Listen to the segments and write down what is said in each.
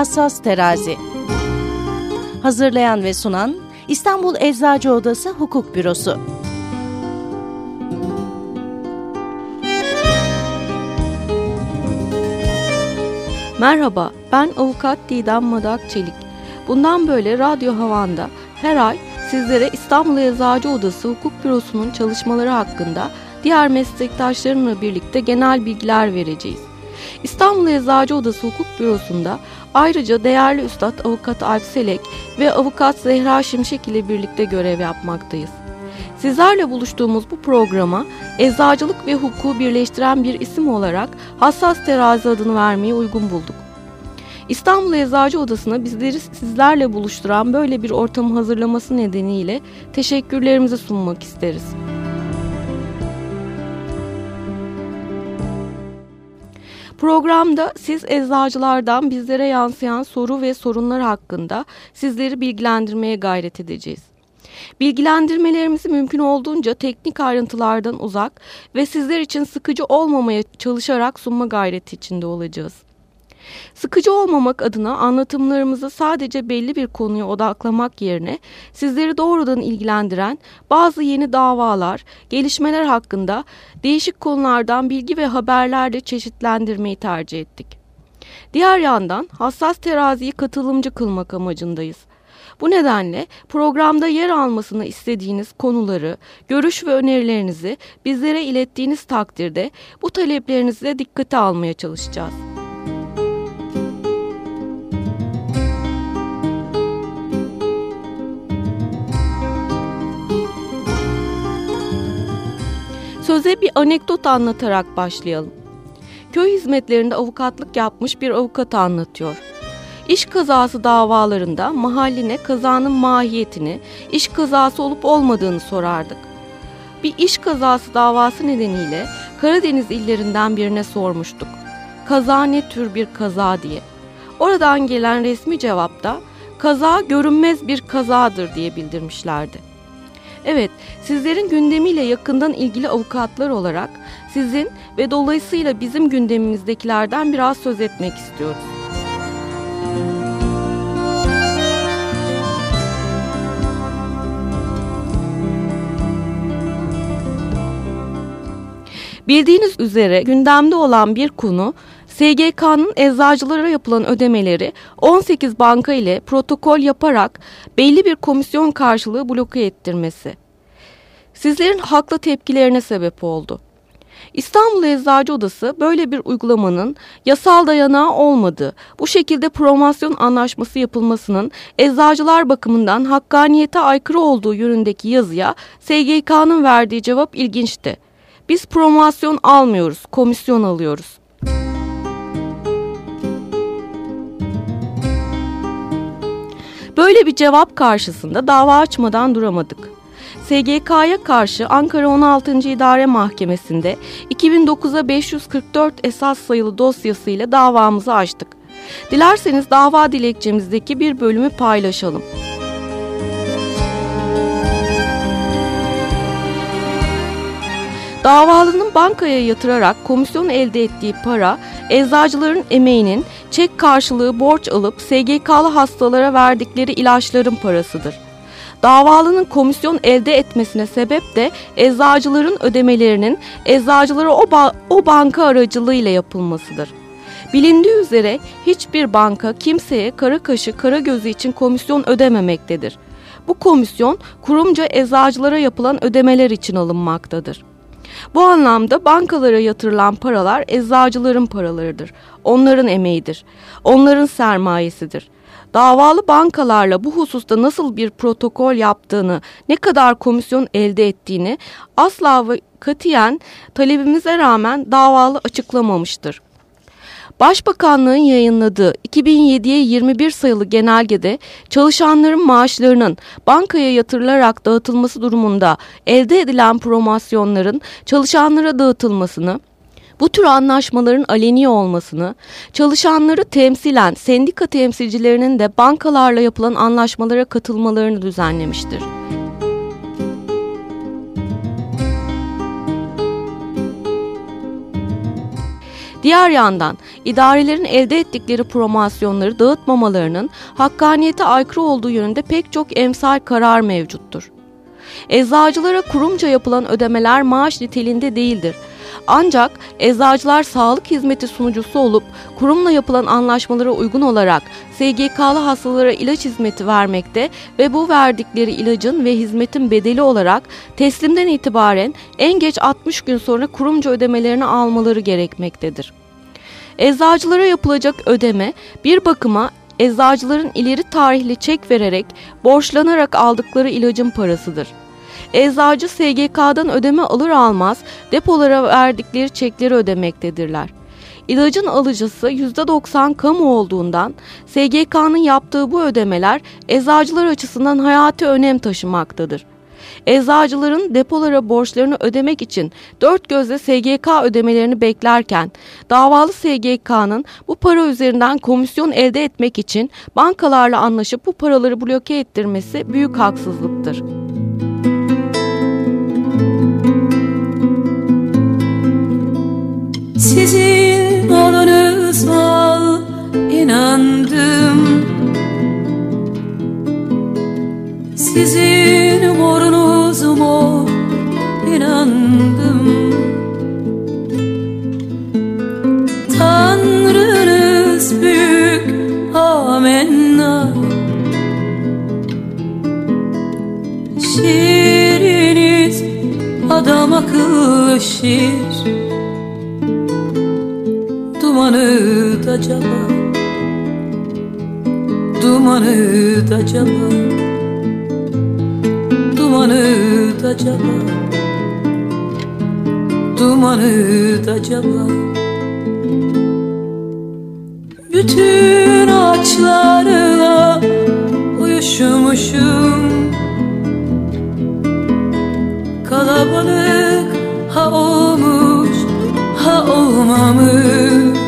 Hassas Terazi Hazırlayan ve sunan İstanbul Eczacı Odası Hukuk Bürosu Merhaba, ben avukat Didem Madak Çelik. Bundan böyle Radyo Havan'da her ay sizlere İstanbul Eczacı Odası Hukuk Bürosu'nun çalışmaları hakkında diğer meslektaşlarımla birlikte genel bilgiler vereceğiz. İstanbul Eczacı Odası Hukuk Bürosu'nda ayrıca değerli Üstad Avukat Alp Selek ve Avukat Zehra Şimşek ile birlikte görev yapmaktayız. Sizlerle buluştuğumuz bu programa eczacılık ve hukuku birleştiren bir isim olarak Hassas Terazi adını vermeyi uygun bulduk. İstanbul Eczacı Odası'na bizleri sizlerle buluşturan böyle bir ortamı hazırlaması nedeniyle teşekkürlerimizi sunmak isteriz. Programda siz eczacılardan bizlere yansıyan soru ve sorunlar hakkında sizleri bilgilendirmeye gayret edeceğiz. Bilgilendirmelerimizi mümkün olduğunca teknik ayrıntılardan uzak ve sizler için sıkıcı olmamaya çalışarak sunma gayreti içinde olacağız. Sıkıcı olmamak adına anlatımlarımızı sadece belli bir konuya odaklamak yerine sizleri doğrudan ilgilendiren bazı yeni davalar, gelişmeler hakkında değişik konulardan bilgi ve haberlerle çeşitlendirmeyi tercih ettik. Diğer yandan hassas teraziyi katılımcı kılmak amacındayız. Bu nedenle programda yer almasını istediğiniz konuları, görüş ve önerilerinizi bizlere ilettiğiniz takdirde bu taleplerinizi de dikkate almaya çalışacağız. Söze bir anekdot anlatarak başlayalım. Köy hizmetlerinde avukatlık yapmış bir avukat anlatıyor. İş kazası davalarında mahalline kazanın mahiyetini, iş kazası olup olmadığını sorardık. Bir iş kazası davası nedeniyle Karadeniz illerinden birine sormuştuk. Kaza ne tür bir kaza diye. Oradan gelen resmi cevapta kaza görünmez bir kazadır diye bildirmişlerdi. Evet, sizlerin gündemiyle yakından ilgili avukatlar olarak sizin ve dolayısıyla bizim gündemimizdekilerden biraz söz etmek istiyoruz. Bildiğiniz üzere gündemde olan bir konu SGK'nın eczacılara yapılan ödemeleri 18 banka ile protokol yaparak belli bir komisyon karşılığı bloke ettirmesi. Sizlerin haklı tepkilerine sebep oldu. İstanbul Eczacı Odası böyle bir uygulamanın yasal dayanağı olmadığı, bu şekilde promosyon anlaşması yapılmasının eczacılar bakımından hakkaniyete aykırı olduğu yönündeki yazıya SGK'nın verdiği cevap ilginçti. Biz promosyon almıyoruz, komisyon alıyoruz. Böyle bir cevap karşısında dava açmadan duramadık. SGK'ya karşı Ankara 16. İdare Mahkemesi'nde 2009'a 544 esas sayılı dosyasıyla davamızı açtık. Dilerseniz dava dilekçemizdeki bir bölümü paylaşalım. Davalının bankaya yatırarak komisyon elde ettiği para, eczacıların emeğinin çek karşılığı borç alıp SGK'lı hastalara verdikleri ilaçların parasıdır. Davalının komisyon elde etmesine sebep de eczacıların ödemelerinin eczacılara o, ba o banka aracılığıyla yapılmasıdır. Bilindiği üzere hiçbir banka kimseye kara kaşı kara gözü için komisyon ödememektedir. Bu komisyon kurumca eczacılara yapılan ödemeler için alınmaktadır. Bu anlamda bankalara yatırılan paralar eczacıların paralarıdır. Onların emeğidir. Onların sermayesidir. Davalı bankalarla bu hususta nasıl bir protokol yaptığını, ne kadar komisyon elde ettiğini asla ve katiyen talebimize rağmen davalı açıklamamıştır. Başbakanlığın yayınladığı 2007'ye 21 sayılı genelgede çalışanların maaşlarının bankaya yatırılarak dağıtılması durumunda elde edilen promosyonların çalışanlara dağıtılmasını, bu tür anlaşmaların aleni olmasını, çalışanları temsilen sendika temsilcilerinin de bankalarla yapılan anlaşmalara katılmalarını düzenlemiştir. Diğer yandan idarelerin elde ettikleri promosyonları dağıtmamalarının hakkaniyete aykırı olduğu yönünde pek çok emsal karar mevcuttur. Eczacılara kurumca yapılan ödemeler maaş niteliğinde değildir. Ancak eczacılar sağlık hizmeti sunucusu olup kurumla yapılan anlaşmalara uygun olarak SGK'lı hastalara ilaç hizmeti vermekte ve bu verdikleri ilacın ve hizmetin bedeli olarak teslimden itibaren en geç 60 gün sonra kurumca ödemelerini almaları gerekmektedir. Eczacılara yapılacak ödeme bir bakıma eczacıların ileri tarihli çek vererek borçlanarak aldıkları ilacın parasıdır. Eczacı SGK'dan ödeme alır almaz depolara verdikleri çekleri ödemektedirler. İlacın alıcısı %90 kamu olduğundan SGK'nın yaptığı bu ödemeler eczacılar açısından hayati önem taşımaktadır. Eczacıların depolara borçlarını ödemek için dört gözle SGK ödemelerini beklerken davalı SGK'nın bu para üzerinden komisyon elde etmek için bankalarla anlaşıp bu paraları bloke ettirmesi büyük haksızlıktır. Sizin adınıza inandım. Sizin morunuz mor da caba Dumanı da caba Bütün ağaçlarla uyuşmuşum. Kalabalık ha olmuş ha olmamış.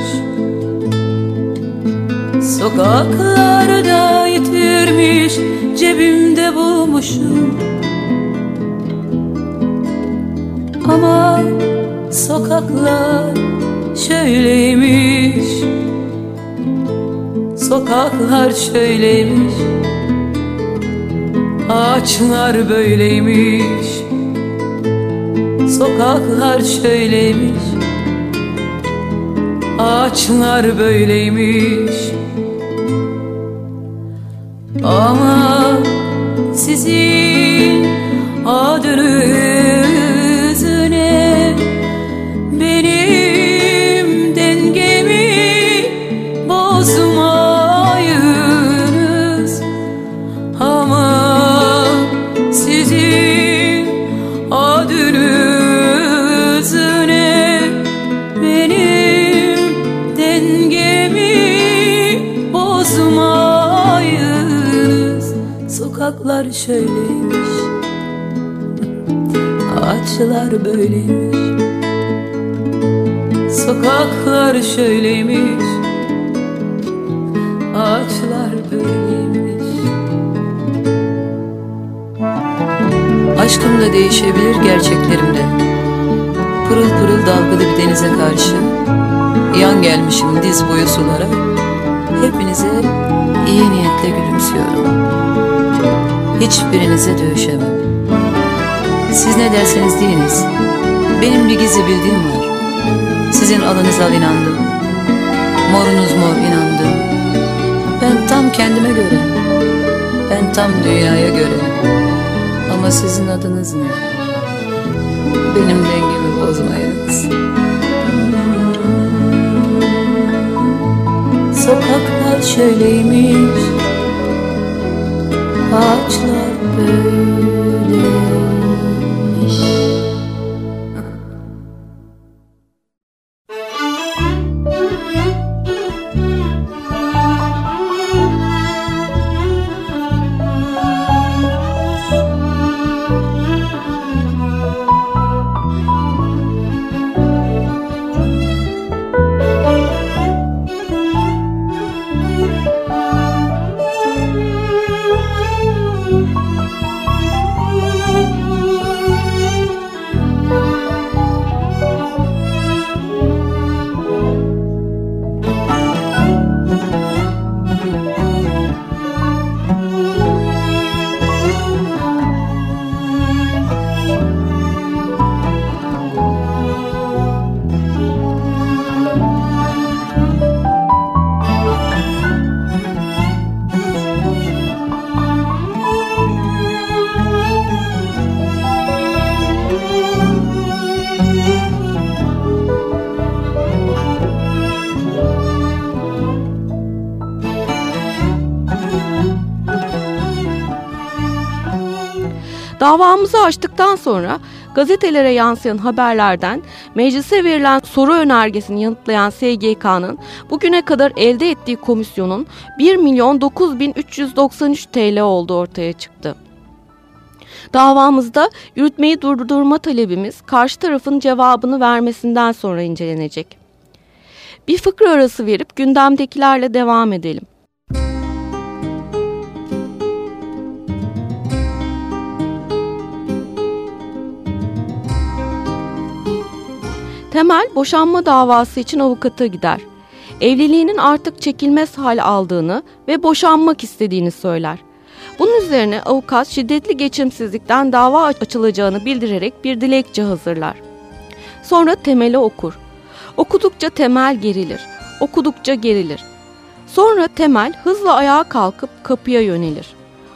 Sokaklarda yitirmiş cebimde bulmuşum sokaklar şöyleymiş. Sokaklar şöyleymiş. Ağaçlar böyleymiş. Sokaklar şöyleymiş. Ağaçlar böyleymiş. Ama sizin Da değişebilir gerçeklerim de Pırıl pırıl dalgalı bir denize karşı Yan gelmişim diz boyu sulara. Hepinize iyi niyetle gülümsüyorum. Hiçbirinize dövüşemem. Siz ne derseniz deyiniz. Benim bir gizli bildiğim var. Sizin alınız al inandım Morunuz mor inandım Ben tam kendime göre. Ben tam dünyaya göre sizin adınız ne? Benim dengemi bozmayınız Sokaklar şöyleymiş Ağaçlar böyleymiş Davamızı açtıktan sonra gazetelere yansıyan haberlerden meclise verilen soru önergesini yanıtlayan SGK'nın bugüne kadar elde ettiği komisyonun 1 milyon 9393 TL olduğu ortaya çıktı. Davamızda yürütmeyi durdurma talebimiz karşı tarafın cevabını vermesinden sonra incelenecek. Bir fıkra arası verip gündemdekilerle devam edelim. Temel boşanma davası için avukata gider. Evliliğinin artık çekilmez hal aldığını ve boşanmak istediğini söyler. Bunun üzerine avukat şiddetli geçimsizlikten dava açılacağını bildirerek bir dilekçe hazırlar. Sonra temeli okur. Okudukça temel gerilir. Okudukça gerilir. Sonra temel hızla ayağa kalkıp kapıya yönelir.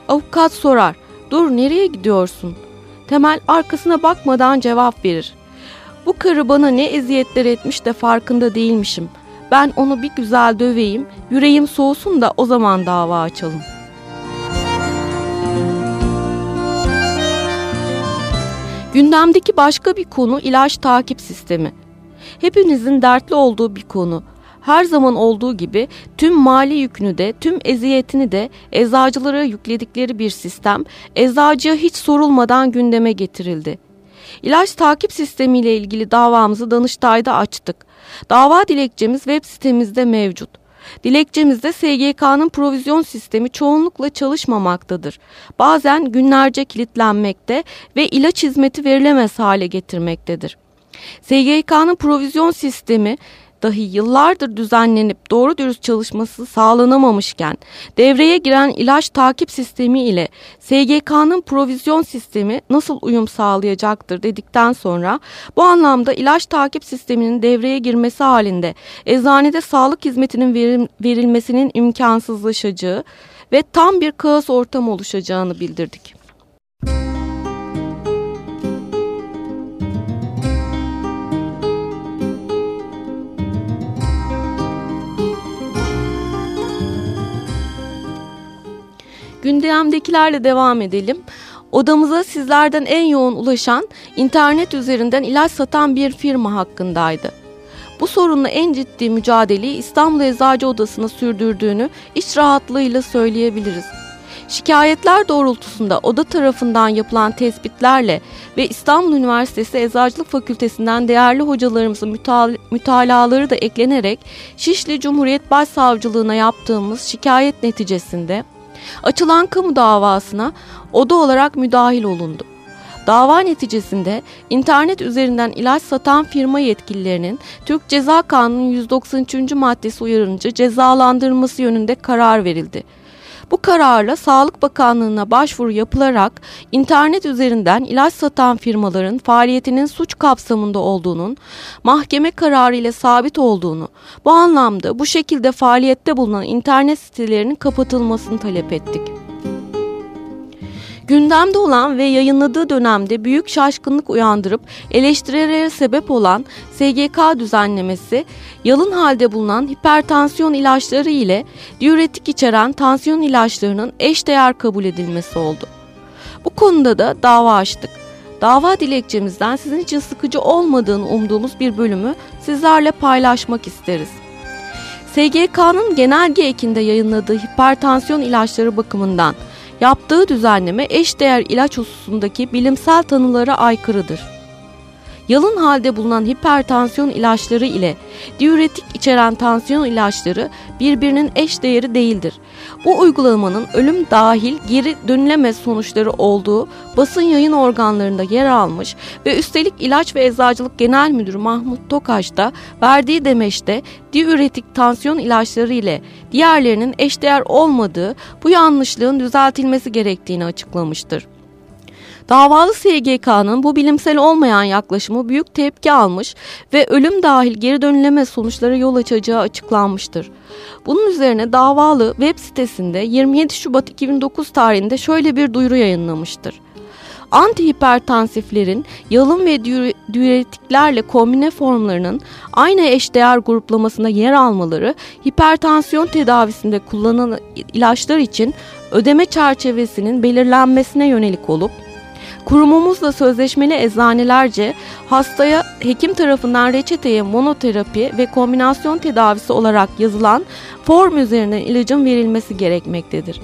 Avukat sorar. Dur nereye gidiyorsun? Temel arkasına bakmadan cevap verir. Bu karı bana ne eziyetler etmiş de farkında değilmişim. Ben onu bir güzel döveyim, yüreğim soğusun da o zaman dava açalım. Gündemdeki başka bir konu ilaç takip sistemi. Hepinizin dertli olduğu bir konu. Her zaman olduğu gibi tüm mali yükünü de tüm eziyetini de eczacılara yükledikleri bir sistem eczacıya hiç sorulmadan gündeme getirildi. İlaç takip sistemi ile ilgili davamızı Danıştay'da açtık. Dava dilekçemiz web sitemizde mevcut. Dilekçemizde SGK'nın provizyon sistemi çoğunlukla çalışmamaktadır. Bazen günlerce kilitlenmekte ve ilaç hizmeti verilemez hale getirmektedir. SGK'nın provizyon sistemi dahi yıllardır düzenlenip doğru dürüst çalışması sağlanamamışken devreye giren ilaç takip sistemi ile SGK'nın provizyon sistemi nasıl uyum sağlayacaktır dedikten sonra bu anlamda ilaç takip sisteminin devreye girmesi halinde eczanede sağlık hizmetinin verilmesinin imkansızlaşacağı ve tam bir kaos ortamı oluşacağını bildirdik. Gündemdekilerle devam edelim. Odamıza sizlerden en yoğun ulaşan internet üzerinden ilaç satan bir firma hakkındaydı. Bu sorunla en ciddi mücadeleyi İstanbul Eczacı Odası'na sürdürdüğünü iç rahatlığıyla söyleyebiliriz. Şikayetler doğrultusunda oda tarafından yapılan tespitlerle ve İstanbul Üniversitesi Eczacılık Fakültesinden değerli hocalarımızın mütalaları da eklenerek Şişli Cumhuriyet Başsavcılığına yaptığımız şikayet neticesinde Açılan kamu davasına oda olarak müdahil olundu. Dava neticesinde internet üzerinden ilaç satan firma yetkililerinin Türk Ceza Kanunu 193. maddesi uyarınca cezalandırılması yönünde karar verildi. Bu kararla Sağlık Bakanlığı'na başvuru yapılarak internet üzerinden ilaç satan firmaların faaliyetinin suç kapsamında olduğunun mahkeme kararı ile sabit olduğunu, bu anlamda bu şekilde faaliyette bulunan internet sitelerinin kapatılmasını talep ettik. Gündemde olan ve yayınladığı dönemde büyük şaşkınlık uyandırıp eleştirilere sebep olan SGK düzenlemesi yalın halde bulunan hipertansiyon ilaçları ile diüretik içeren tansiyon ilaçlarının eşdeğer kabul edilmesi oldu. Bu konuda da dava açtık. Dava dilekçemizden sizin için sıkıcı olmadığını umduğumuz bir bölümü sizlerle paylaşmak isteriz. SGK'nın genelge ekinde yayınladığı hipertansiyon ilaçları bakımından yaptığı düzenleme eşdeğer ilaç hususundaki bilimsel tanılara aykırıdır. Yalın halde bulunan hipertansiyon ilaçları ile diüretik içeren tansiyon ilaçları birbirinin eş değeri değildir. Bu uygulamanın ölüm dahil geri dönülemez sonuçları olduğu basın yayın organlarında yer almış ve üstelik İlaç ve Eczacılık Genel Müdürü Mahmut Tokaş da verdiği demeçte diüretik tansiyon ilaçları ile diğerlerinin eşdeğer olmadığı bu yanlışlığın düzeltilmesi gerektiğini açıklamıştır. Davalı SGK'nın bu bilimsel olmayan yaklaşımı büyük tepki almış ve ölüm dahil geri dönülemez sonuçlara yol açacağı açıklanmıştır. Bunun üzerine davalı web sitesinde 27 Şubat 2009 tarihinde şöyle bir duyuru yayınlamıştır. Antihipertansiflerin yalın ve diüretiklerle kombine formlarının aynı eşdeğer gruplamasında yer almaları hipertansiyon tedavisinde kullanılan ilaçlar için ödeme çerçevesinin belirlenmesine yönelik olup Kurumumuzla sözleşmeli eczanelerce hastaya hekim tarafından reçeteye monoterapi ve kombinasyon tedavisi olarak yazılan form üzerinden ilacın verilmesi gerekmektedir.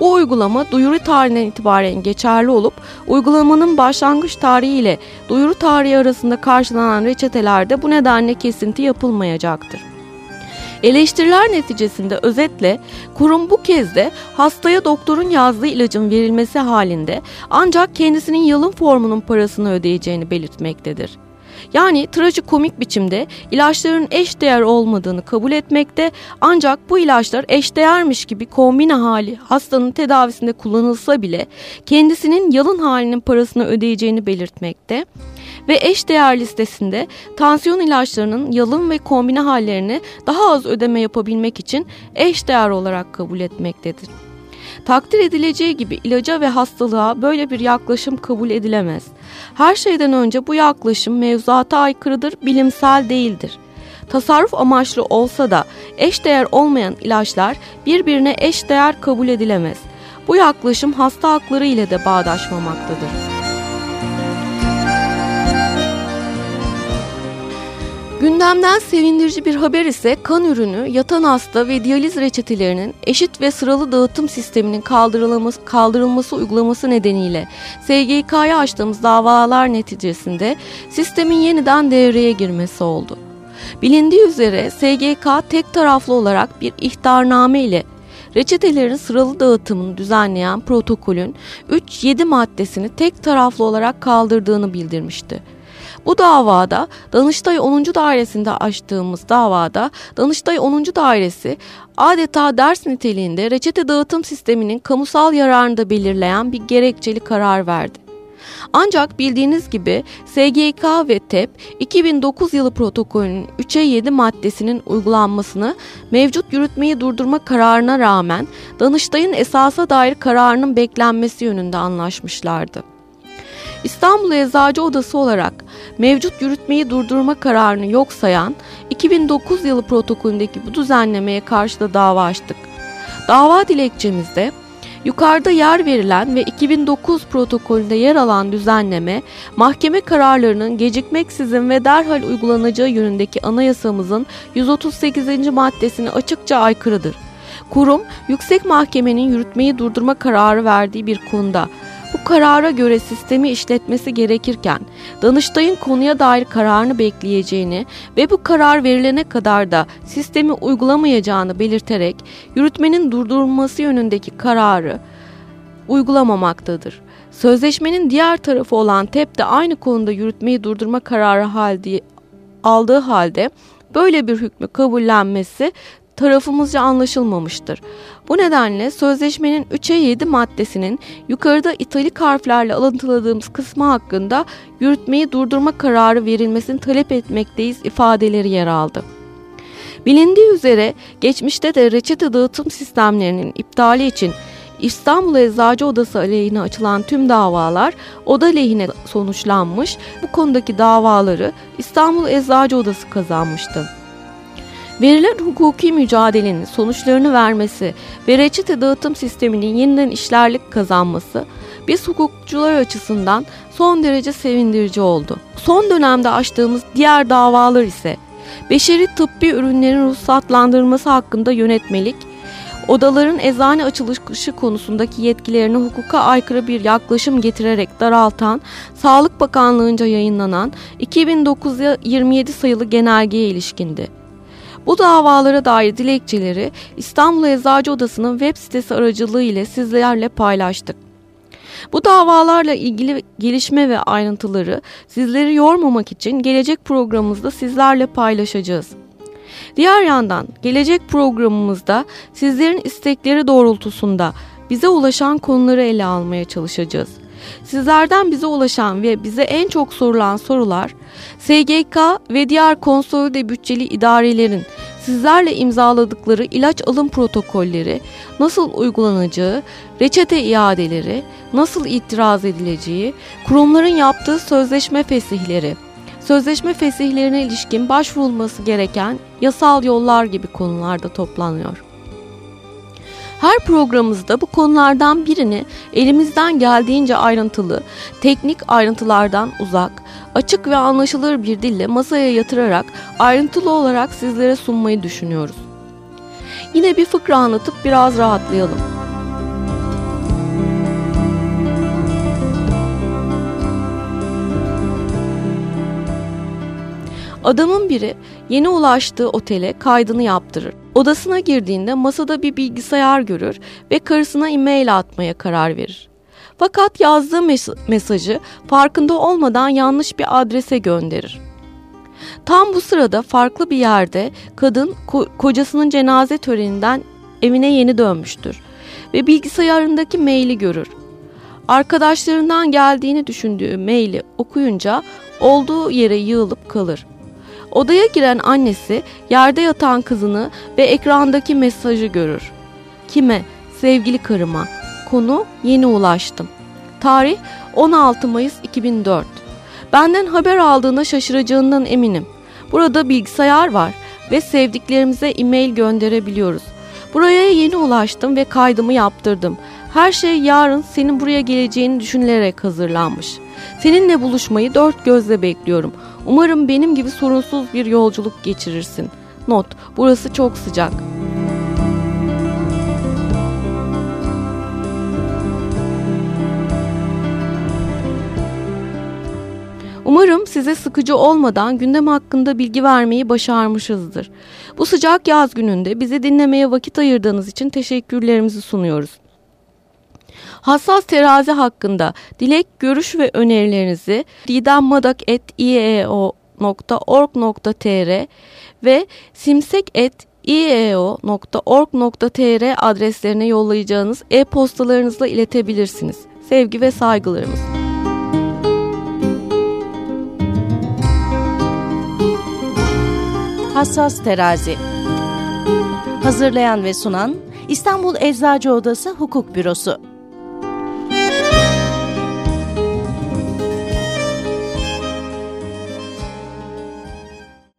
Bu uygulama duyuru tarihinden itibaren geçerli olup uygulamanın başlangıç tarihi ile duyuru tarihi arasında karşılanan reçetelerde bu nedenle kesinti yapılmayacaktır. Eleştiriler neticesinde özetle kurum bu kez de hastaya doktorun yazdığı ilacın verilmesi halinde ancak kendisinin yalın formunun parasını ödeyeceğini belirtmektedir. Yani trajikomik biçimde ilaçların eşdeğer olmadığını kabul etmekte ancak bu ilaçlar eşdeğermiş gibi kombine hali hastanın tedavisinde kullanılsa bile kendisinin yalın halinin parasını ödeyeceğini belirtmekte ve eşdeğer listesinde tansiyon ilaçlarının yalın ve kombine hallerini daha az ödeme yapabilmek için eşdeğer olarak kabul etmektedir. Takdir edileceği gibi ilaca ve hastalığa böyle bir yaklaşım kabul edilemez. Her şeyden önce bu yaklaşım mevzuata aykırıdır, bilimsel değildir. Tasarruf amaçlı olsa da eşdeğer olmayan ilaçlar birbirine eşdeğer kabul edilemez. Bu yaklaşım hasta hakları ile de bağdaşmamaktadır. Gündemden sevindirici bir haber ise kan ürünü, yatan hasta ve diyaliz reçetelerinin eşit ve sıralı dağıtım sisteminin kaldırılması, kaldırılması uygulaması nedeniyle SGK'ya açtığımız davalar neticesinde sistemin yeniden devreye girmesi oldu. Bilindiği üzere SGK tek taraflı olarak bir ihtarname ile reçetelerin sıralı dağıtımını düzenleyen protokolün 3-7 maddesini tek taraflı olarak kaldırdığını bildirmişti. Bu davada Danıştay 10. Dairesi'nde açtığımız davada Danıştay 10. Dairesi adeta ders niteliğinde reçete dağıtım sisteminin kamusal yararını da belirleyen bir gerekçeli karar verdi. Ancak bildiğiniz gibi SGK ve TEP 2009 yılı protokolünün 3'e 7 maddesinin uygulanmasını mevcut yürütmeyi durdurma kararına rağmen Danıştay'ın esasa dair kararının beklenmesi yönünde anlaşmışlardı. İstanbul Eczacı Odası olarak mevcut yürütmeyi durdurma kararını yok sayan 2009 yılı protokolündeki bu düzenlemeye karşı da dava açtık. Dava dilekçemizde yukarıda yer verilen ve 2009 protokolünde yer alan düzenleme mahkeme kararlarının gecikmeksizin ve derhal uygulanacağı yönündeki anayasamızın 138. maddesine açıkça aykırıdır. Kurum, yüksek mahkemenin yürütmeyi durdurma kararı verdiği bir konuda bu karara göre sistemi işletmesi gerekirken Danıştay'ın konuya dair kararını bekleyeceğini ve bu karar verilene kadar da sistemi uygulamayacağını belirterek yürütmenin durdurulması yönündeki kararı uygulamamaktadır. Sözleşmenin diğer tarafı olan TEP de aynı konuda yürütmeyi durdurma kararı halde, aldığı halde böyle bir hükmü kabullenmesi tarafımızca anlaşılmamıştır. Bu nedenle sözleşmenin 3'e 7 maddesinin yukarıda italik harflerle alıntıladığımız kısmı hakkında yürütmeyi durdurma kararı verilmesini talep etmekteyiz ifadeleri yer aldı. Bilindiği üzere geçmişte de reçete dağıtım sistemlerinin iptali için İstanbul Eczacı Odası aleyhine açılan tüm davalar oda lehine sonuçlanmış. Bu konudaki davaları İstanbul Eczacı Odası kazanmıştı. Verilen hukuki mücadelenin sonuçlarını vermesi ve reçete dağıtım sisteminin yeniden işlerlik kazanması biz hukukçular açısından son derece sevindirici oldu. Son dönemde açtığımız diğer davalar ise beşeri tıbbi ürünlerin ruhsatlandırılması hakkında yönetmelik, odaların eczane açılışı konusundaki yetkilerini hukuka aykırı bir yaklaşım getirerek daraltan, Sağlık Bakanlığı'nca yayınlanan 2009'a 27 sayılı genelgeye ilişkindi. Bu davalara dair dilekçeleri İstanbul Eczacı Odası'nın web sitesi aracılığı ile sizlerle paylaştık. Bu davalarla ilgili gelişme ve ayrıntıları sizleri yormamak için gelecek programımızda sizlerle paylaşacağız. Diğer yandan gelecek programımızda sizlerin istekleri doğrultusunda bize ulaşan konuları ele almaya çalışacağız. Sizlerden bize ulaşan ve bize en çok sorulan sorular SGK ve diğer konsolide bütçeli idarelerin sizlerle imzaladıkları ilaç alım protokolleri nasıl uygulanacağı, reçete iadeleri, nasıl itiraz edileceği, kurumların yaptığı sözleşme fesihleri, sözleşme fesihlerine ilişkin başvurulması gereken yasal yollar gibi konularda toplanıyor. Her programımızda bu konulardan birini elimizden geldiğince ayrıntılı, teknik ayrıntılardan uzak, açık ve anlaşılır bir dille masaya yatırarak ayrıntılı olarak sizlere sunmayı düşünüyoruz. Yine bir fıkra anlatıp biraz rahatlayalım. Adamın biri yeni ulaştığı otele kaydını yaptırır. Odasına girdiğinde masada bir bilgisayar görür ve karısına e-mail atmaya karar verir. Fakat yazdığı mes- mesajı farkında olmadan yanlış bir adrese gönderir. Tam bu sırada farklı bir yerde kadın ko- kocasının cenaze töreninden evine yeni dönmüştür ve bilgisayarındaki maili görür. Arkadaşlarından geldiğini düşündüğü maili okuyunca olduğu yere yığılıp kalır. Odaya giren annesi yerde yatan kızını ve ekrandaki mesajı görür. Kime? Sevgili karıma. Konu yeni ulaştım. Tarih 16 Mayıs 2004. Benden haber aldığına şaşıracağından eminim. Burada bilgisayar var ve sevdiklerimize e-mail gönderebiliyoruz. Buraya yeni ulaştım ve kaydımı yaptırdım. Her şey yarın senin buraya geleceğini düşünülerek hazırlanmış. Seninle buluşmayı dört gözle bekliyorum. Umarım benim gibi sorunsuz bir yolculuk geçirirsin. Not, burası çok sıcak. Umarım size sıkıcı olmadan gündem hakkında bilgi vermeyi başarmışızdır. Bu sıcak yaz gününde bizi dinlemeye vakit ayırdığınız için teşekkürlerimizi sunuyoruz. Hassas terazi hakkında dilek, görüş ve önerilerinizi didemmadak.ieo.org.tr ve simsek.ieo.org.tr adreslerine yollayacağınız e-postalarınızla iletebilirsiniz. Sevgi ve saygılarımız. Hassas Terazi Hazırlayan ve sunan İstanbul Eczacı Odası Hukuk Bürosu